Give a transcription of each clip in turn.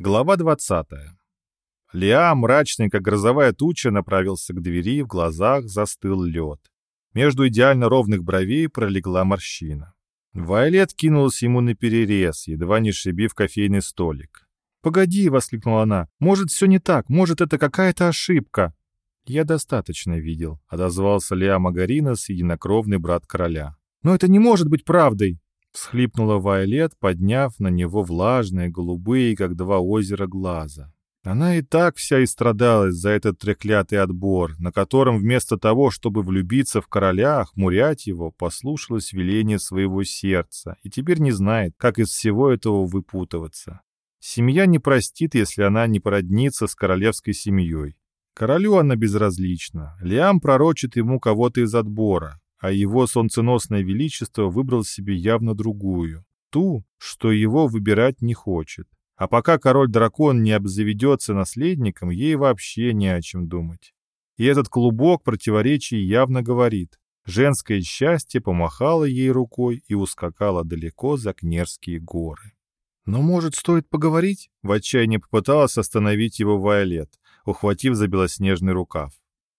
Глава 20. Лиа, мрачный, как грозовая туча, направился к двери, в глазах застыл лед. Между идеально ровных бровей пролегла морщина. Вайолет кинулась ему на перерез, едва не шибив кофейный столик. «Погоди!» — воскликнула она. «Может, все не так? Может, это какая-то ошибка?» «Я достаточно видел», — отозвался Лиа Магаринос, единокровный брат короля. «Но это не может быть правдой!» — всхлипнула Вайолет, подняв на него влажные, голубые, как два озера, глаза. Она и так вся истрадалась за этот треклятый отбор, на котором вместо того, чтобы влюбиться в короля, хмурять его, послушалась веление своего сердца и теперь не знает, как из всего этого выпутываться. Семья не простит, если она не породнится с королевской семьей. Королю она безразлична. Лиам пророчит ему кого-то из отбора а его солнценосное величество выбрал себе явно другую, ту, что его выбирать не хочет. А пока король-дракон не обзаведется наследником, ей вообще не о чем думать. И этот клубок противоречий явно говорит. Женское счастье помахало ей рукой и ускакало далеко за Кнерские горы. «Но, может, стоит поговорить?» В отчаянии попыталась остановить его Вайолет, ухватив за белоснежный рукав.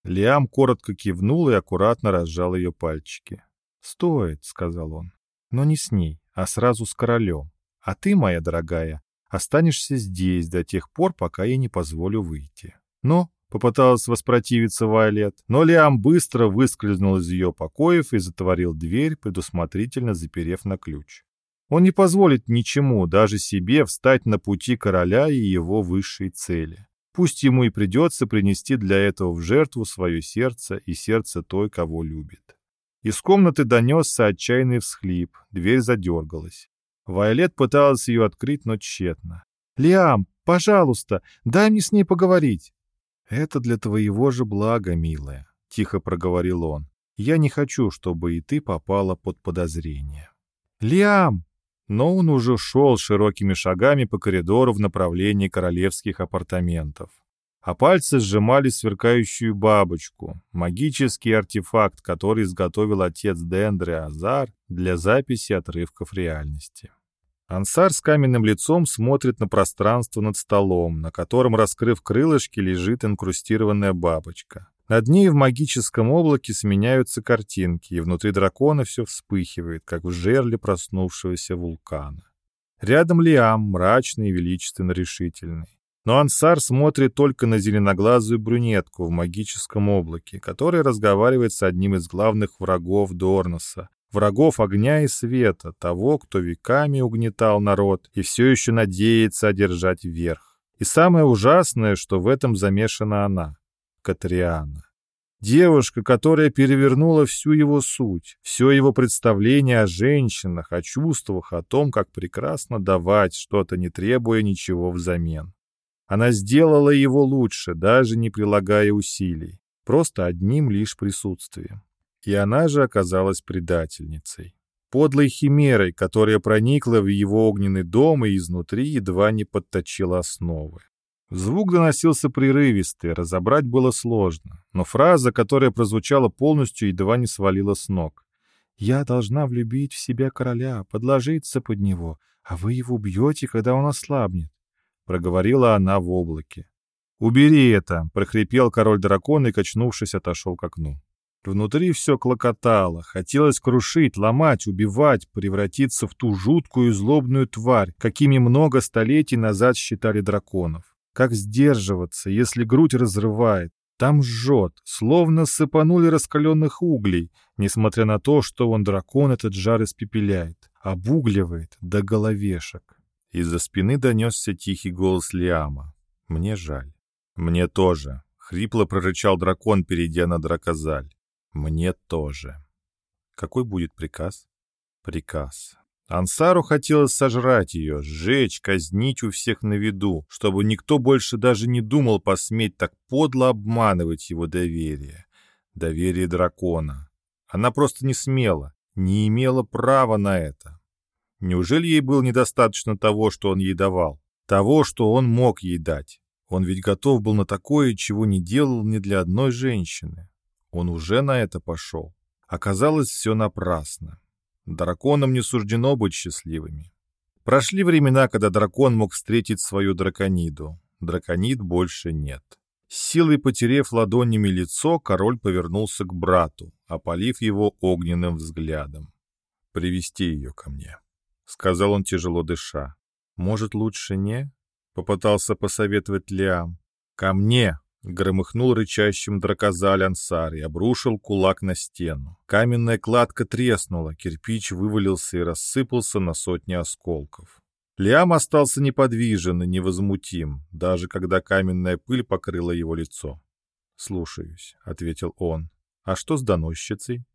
Лиам коротко кивнул и аккуратно разжал ее пальчики. «Стоит», — сказал он, — «но не с ней, а сразу с королем. А ты, моя дорогая, останешься здесь до тех пор, пока я не позволю выйти». Но попыталась воспротивиться Вайлет, но Лиам быстро выскользнул из ее покоев и затворил дверь, предусмотрительно заперев на ключ. Он не позволит ничему, даже себе, встать на пути короля и его высшей цели. Пусть ему и придется принести для этого в жертву свое сердце и сердце той, кого любит. Из комнаты донесся отчаянный всхлип, дверь задергалась. Вайолет пыталась ее открыть, но тщетно. «Лиам, пожалуйста, дай мне с ней поговорить». «Это для твоего же блага, милая», — тихо проговорил он. «Я не хочу, чтобы и ты попала под подозрение». «Лиам!» Но он уже шел широкими шагами по коридору в направлении королевских апартаментов. А пальцы сжимали сверкающую бабочку, магический артефакт, который изготовил отец Дендре Азар для записи отрывков реальности. Ансар с каменным лицом смотрит на пространство над столом, на котором, раскрыв крылышки, лежит инкрустированная бабочка. Над ней в магическом облаке сменяются картинки, и внутри дракона все вспыхивает, как в жерле проснувшегося вулкана. Рядом Лиам, мрачный и величественно решительный. Но Ансар смотрит только на зеленоглазую брюнетку в магическом облаке, которая разговаривает с одним из главных врагов Дорноса, врагов огня и света, того, кто веками угнетал народ и все еще надеется одержать верх. И самое ужасное, что в этом замешана она. Катриана. Девушка, которая перевернула всю его суть, все его представление о женщинах, о чувствах, о том, как прекрасно давать что-то, не требуя ничего взамен. Она сделала его лучше, даже не прилагая усилий, просто одним лишь присутствием. И она же оказалась предательницей. Подлой химерой, которая проникла в его огненный дом и изнутри едва не подточила основы. Звук доносился прерывистый, разобрать было сложно, но фраза, которая прозвучала полностью, едва не свалила с ног. «Я должна влюбить в себя короля, подложиться под него, а вы его убьете, когда он ослабнет», — проговорила она в облаке. «Убери это!» — прохрипел король-дракон и, качнувшись, отошел к окну. Внутри все клокотало, хотелось крушить, ломать, убивать, превратиться в ту жуткую и злобную тварь, какими много столетий назад считали драконов. Как сдерживаться, если грудь разрывает? Там жжет, словно сыпанули раскаленных углей, несмотря на то, что он дракон этот жар испепеляет, обугливает до головешек. Из-за спины донесся тихий голос Лиама. «Мне жаль». «Мне тоже», — хрипло прорычал дракон, перейдя на дракозаль. «Мне тоже». «Какой будет приказ?» «Приказ. Ансару хотелось сожрать ее, сжечь, казнить у всех на виду, чтобы никто больше даже не думал посметь так подло обманывать его доверие. Доверие дракона. Она просто не смела, не имела права на это. Неужели ей было недостаточно того, что он ей давал? Того, что он мог ей дать? Он ведь готов был на такое, чего не делал ни для одной женщины. Он уже на это пошел. Оказалось, все напрасно. Драконам не суждено быть счастливыми. Прошли времена, когда дракон мог встретить свою дракониду. Драконид больше нет. С силой потерев ладонями лицо, король повернулся к брату, опалив его огненным взглядом. «Привести ее ко мне», — сказал он, тяжело дыша. «Может, лучше не?» — попытался посоветовать Лиам. «Ко мне!» — громыхнул рычащим дракозаль Ансар и обрушил кулак на стену. Каменная кладка треснула, кирпич вывалился и рассыпался на сотни осколков. Лиам остался неподвижен и невозмутим, даже когда каменная пыль покрыла его лицо. «Слушаюсь», — ответил он. «А что с доносчицей?»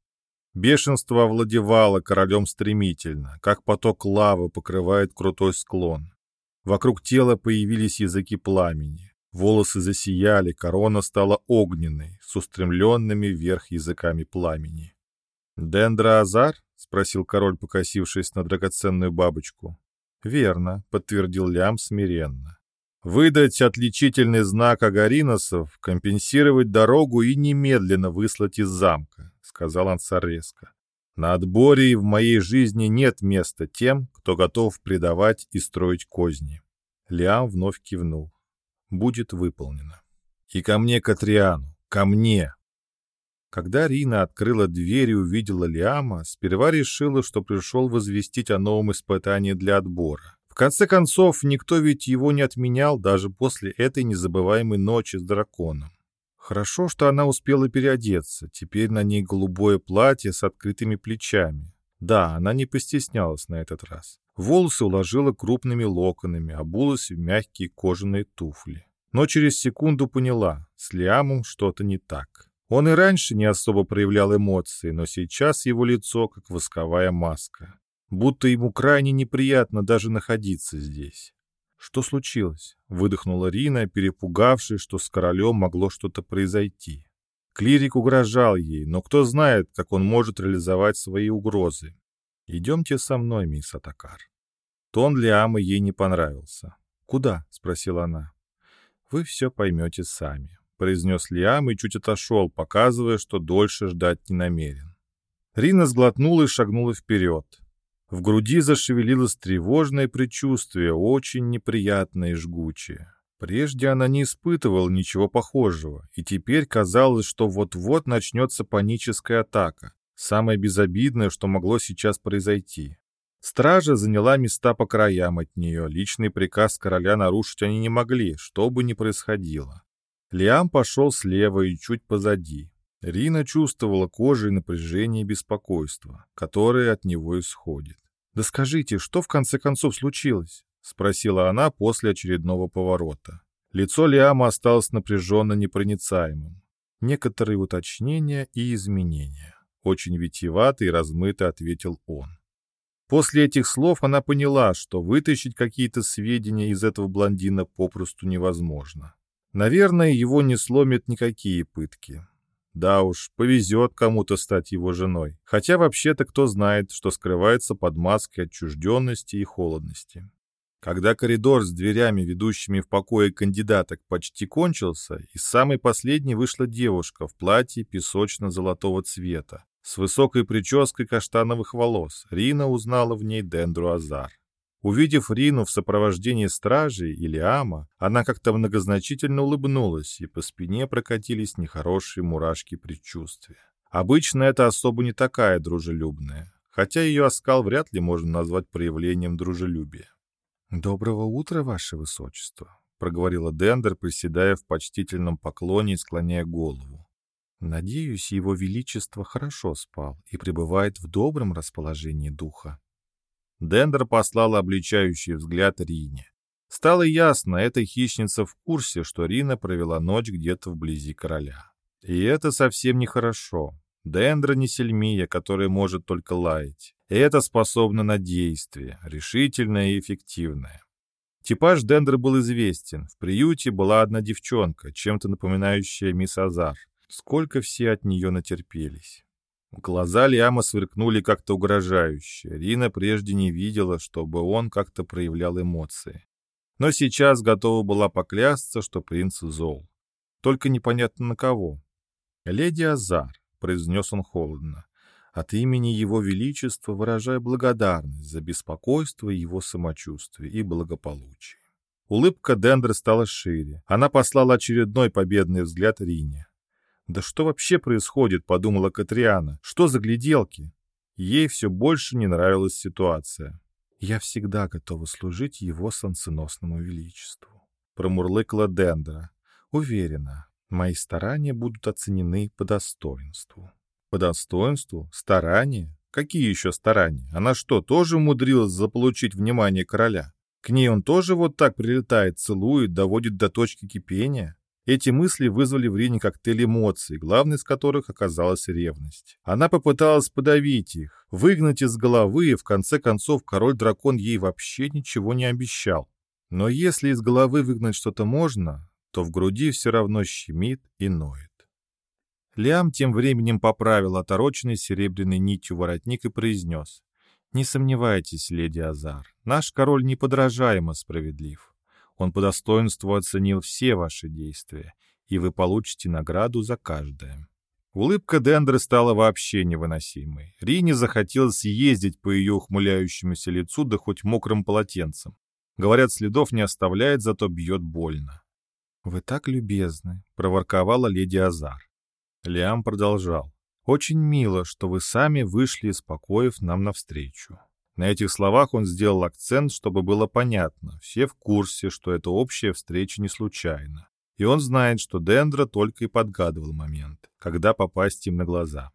Бешенство овладевало королем стремительно, как поток лавы покрывает крутой склон. Вокруг тела появились языки пламени. Волосы засияли, корона стала огненной, с устремленными вверх языками пламени. «Дендра Азар?» — спросил король, покосившись на драгоценную бабочку. «Верно», — подтвердил Лям смиренно. «Выдать отличительный знак агариносов, компенсировать дорогу и немедленно выслать из замка», — сказал Ансар резко. «На отборе и в моей жизни нет места тем, кто готов предавать и строить козни». Лиам вновь кивнул. «Будет выполнено». «И ко мне, Катриану, ко мне!» Когда Рина открыла дверь и увидела Лиама, сперва решила, что пришел возвестить о новом испытании для отбора. В конце концов, никто ведь его не отменял даже после этой незабываемой ночи с драконом. Хорошо, что она успела переодеться, теперь на ней голубое платье с открытыми плечами. Да, она не постеснялась на этот раз. Волосы уложила крупными локонами, обулась в мягкие кожаные туфли. Но через секунду поняла, с Лиамом что-то не так. Он и раньше не особо проявлял эмоции, но сейчас его лицо как восковая маска. Будто ему крайне неприятно даже находиться здесь. «Что случилось?» — выдохнула Рина, перепугавшись, что с королем могло что-то произойти. Клирик угрожал ей, но кто знает, как он может реализовать свои угрозы. «Идемте со мной, мисс Атакар». Тон Лиамы ей не понравился. «Куда?» — спросила она. «Вы все поймете сами». — произнес Лиам и чуть отошел, показывая, что дольше ждать не намерен. Рина сглотнула и шагнула вперед. В груди зашевелилось тревожное предчувствие, очень неприятное и жгучее. Прежде она не испытывала ничего похожего, и теперь казалось, что вот-вот начнется паническая атака, самое безобидное, что могло сейчас произойти. Стража заняла места по краям от нее, личный приказ короля нарушить они не могли, что бы ни происходило. Лиам пошел слева и чуть позади. Рина чувствовала кожей напряжение и беспокойство, которое от него исходит. «Да скажите, что в конце концов случилось?» — спросила она после очередного поворота. Лицо Лиама осталось напряженно непроницаемым. Некоторые уточнения и изменения. Очень витиевато и размыто ответил он. После этих слов она поняла, что вытащить какие-то сведения из этого блондина попросту невозможно. Наверное, его не сломят никакие пытки. Да уж, повезет кому-то стать его женой. Хотя вообще-то кто знает, что скрывается под маской отчужденности и холодности. Когда коридор с дверями, ведущими в покое кандидаток, почти кончился, из самой последней вышла девушка в платье песочно-золотого цвета, с высокой прической каштановых волос. Рина узнала в ней Дендру Азар. Увидев Рину в сопровождении стражи или ама, она как-то многозначительно улыбнулась, и по спине прокатились нехорошие мурашки предчувствия. Обычно это особо не такая дружелюбная, хотя ее оскал вряд ли можно назвать проявлением дружелюбия. «Доброго утра, ваше высочество», — проговорила Дендер, приседая в почтительном поклоне и склоняя голову. «Надеюсь, его величество хорошо спал и пребывает в добром расположении духа». Дендер послал обличающий взгляд Рине. Стало ясно, эта хищница в курсе, что Рина провела ночь где-то вблизи короля. И это совсем нехорошо. Дендра не сельмия, которая может только лаять. Это способно на действие, решительное и эффективное. Типаж Дендра был известен. В приюте была одна девчонка, чем-то напоминающая мисс Азар. Сколько все от нее натерпелись. Глаза Лиама сверкнули как-то угрожающе. Рина прежде не видела, чтобы он как-то проявлял эмоции. Но сейчас готова была поклясться, что принц зол. Только непонятно на кого. «Леди Азар», — произнес он холодно, — От имени Его Величества выражаю благодарность за беспокойство его самочувствия и благополучие. Улыбка Дендра стала шире. Она послала очередной победный взгляд Рине. «Да что вообще происходит?» — подумала Катриана. «Что за гляделки?» Ей все больше не нравилась ситуация. «Я всегда готова служить его солнценосному величеству», — промурлыкала Дендра. «Уверена, мои старания будут оценены по достоинству». По достоинству? Старания? Какие еще старания? Она что, тоже умудрилась заполучить внимание короля? К ней он тоже вот так прилетает, целует, доводит до точки кипения? Эти мысли вызвали в Рине коктейль эмоций, главной из которых оказалась ревность. Она попыталась подавить их, выгнать из головы, и в конце концов король-дракон ей вообще ничего не обещал. Но если из головы выгнать что-то можно, то в груди все равно щемит и ноет. Лиам тем временем поправил отороченный серебряной нитью воротник и произнес. «Не сомневайтесь, леди Азар, наш король неподражаемо справедлив. Он по достоинству оценил все ваши действия, и вы получите награду за каждое». Улыбка Дендры стала вообще невыносимой. Рине захотелось съездить по ее ухмыляющемуся лицу, да хоть мокрым полотенцем. Говорят, следов не оставляет, зато бьет больно. «Вы так любезны», — проворковала леди Азар. Лиам продолжал. «Очень мило, что вы сами вышли из покоев нам навстречу». На этих словах он сделал акцент, чтобы было понятно. Все в курсе, что эта общая встреча не случайна. И он знает, что Дендра только и подгадывал момент, когда попасть им на глаза.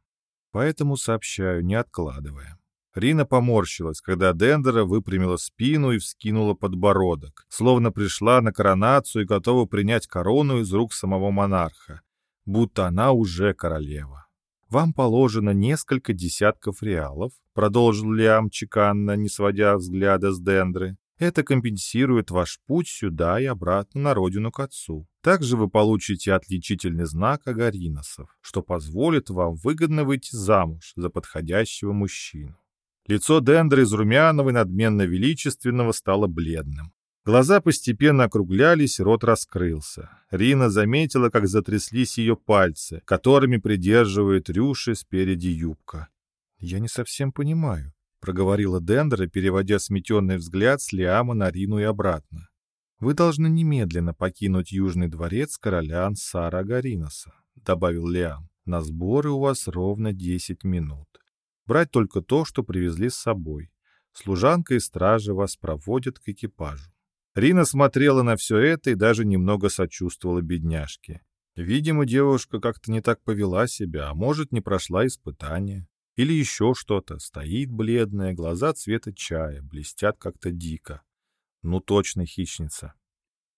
Поэтому сообщаю, не откладывая. Рина поморщилась, когда Дендера выпрямила спину и вскинула подбородок, словно пришла на коронацию и готова принять корону из рук самого монарха, будто она уже королева. «Вам положено несколько десятков реалов», — продолжил Лиам чеканно, не сводя взгляда с Дендры. «Это компенсирует ваш путь сюда и обратно на родину к отцу. Также вы получите отличительный знак агариносов, что позволит вам выгодно выйти замуж за подходящего мужчину». Лицо Дендры из румяного и надменно величественного стало бледным. Глаза постепенно округлялись, рот раскрылся. Рина заметила, как затряслись ее пальцы, которыми придерживает рюши спереди юбка. «Я не совсем понимаю», — проговорила Дендера, переводя сметенный взгляд с Лиама на Рину и обратно. «Вы должны немедленно покинуть Южный дворец короля Ансара Агариноса», — добавил Лиам. «На сборы у вас ровно десять минут. Брать только то, что привезли с собой. Служанка и стража вас проводят к экипажу. Рина смотрела на все это и даже немного сочувствовала бедняжке. Видимо, девушка как-то не так повела себя, а может, не прошла испытание. Или еще что-то. Стоит бледная, глаза цвета чая, блестят как-то дико. Ну, точно хищница.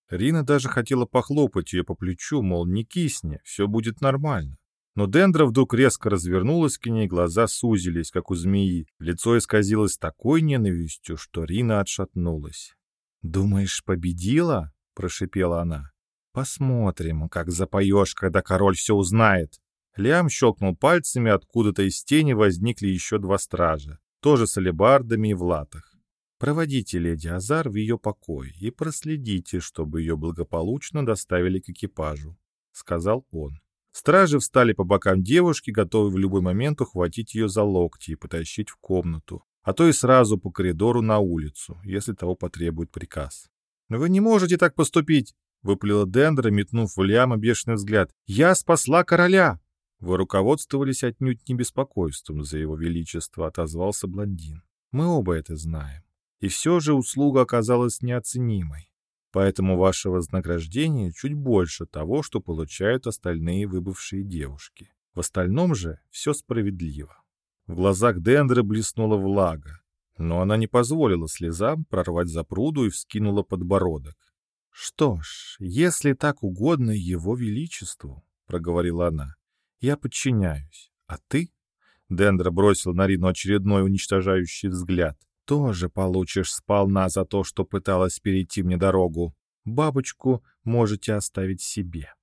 Рина даже хотела похлопать ее по плечу, мол, не кисни, все будет нормально. Но Дендра вдруг резко развернулась к ней, глаза сузились, как у змеи, лицо исказилось такой ненавистью, что Рина отшатнулась. «Думаешь, победила?» — прошипела она. «Посмотрим, как запоешь, когда король все узнает». Лиам щелкнул пальцами, откуда-то из тени возникли еще два стража, тоже с алебардами и в латах. «Проводите леди Азар в ее покой и проследите, чтобы ее благополучно доставили к экипажу», — сказал он. Стражи встали по бокам девушки, готовые в любой момент ухватить ее за локти и потащить в комнату а то и сразу по коридору на улицу, если того потребует приказ. «Но вы не можете так поступить!» — выплела Дендра, метнув в Лиама бешеный взгляд. «Я спасла короля!» «Вы руководствовались отнюдь не беспокойством за его величество», — отозвался блондин. «Мы оба это знаем. И все же услуга оказалась неоценимой. Поэтому ваше вознаграждение чуть больше того, что получают остальные выбывшие девушки. В остальном же все справедливо. В глазах Дендры блеснула влага, но она не позволила слезам прорвать запруду и вскинула подбородок. «Что ж, если так угодно его величеству», — проговорила она, — «я подчиняюсь. А ты?» Дендра бросил на Рину очередной уничтожающий взгляд. «Тоже получишь сполна за то, что пыталась перейти мне дорогу. Бабочку можете оставить себе».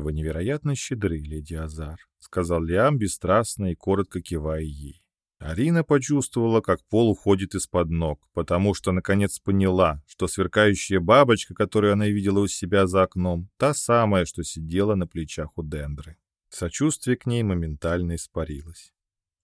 «Вы невероятно щедры, леди Азар», — сказал Лиам бесстрастно и коротко кивая ей. Арина почувствовала, как пол уходит из-под ног, потому что наконец поняла, что сверкающая бабочка, которую она видела у себя за окном, та самая, что сидела на плечах у Дендры. Сочувствие к ней моментально испарилось.